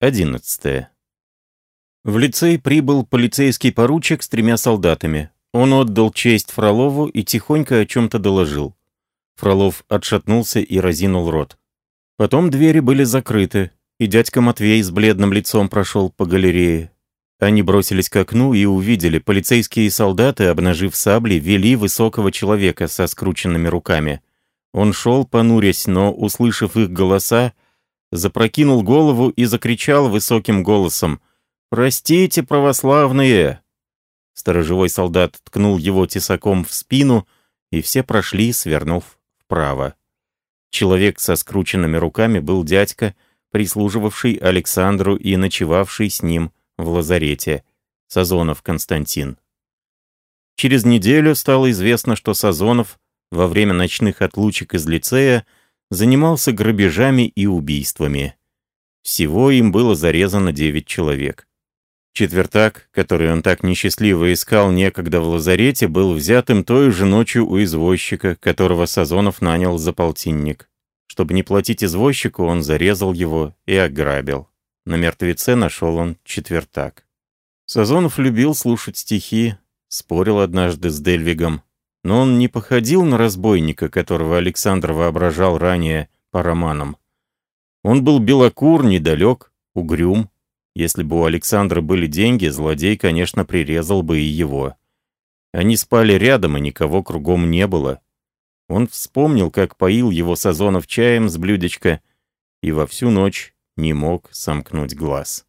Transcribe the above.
11. В лицей прибыл полицейский поручик с тремя солдатами. Он отдал честь Фролову и тихонько о чем-то доложил. Фролов отшатнулся и разинул рот. Потом двери были закрыты, и дядька Матвей с бледным лицом прошел по галерее. Они бросились к окну и увидели, полицейские солдаты, обнажив сабли, вели высокого человека со скрученными руками. Он шел, понурясь, но, услышав их голоса, запрокинул голову и закричал высоким голосом «Простите, православные!». Сторожевой солдат ткнул его тесаком в спину, и все прошли, свернув вправо. Человек со скрученными руками был дядька, прислуживавший Александру и ночевавший с ним в лазарете, Сазонов Константин. Через неделю стало известно, что Сазонов во время ночных отлучек из лицея занимался грабежами и убийствами. Всего им было зарезано девять человек. Четвертак, который он так несчастливо искал некогда в лазарете, был взят им той же ночью у извозчика, которого Сазонов нанял за полтинник. Чтобы не платить извозчику, он зарезал его и ограбил. На мертвеце нашел он четвертак. Сазонов любил слушать стихи, спорил однажды с Дельвигом, но он не походил на разбойника, которого Александр воображал ранее по романам. Он был белокур, недалек, угрюм. Если бы у Александра были деньги, злодей, конечно, прирезал бы и его. Они спали рядом, и никого кругом не было. Он вспомнил, как поил его Сазонов чаем с блюдечка, и во всю ночь не мог сомкнуть глаз.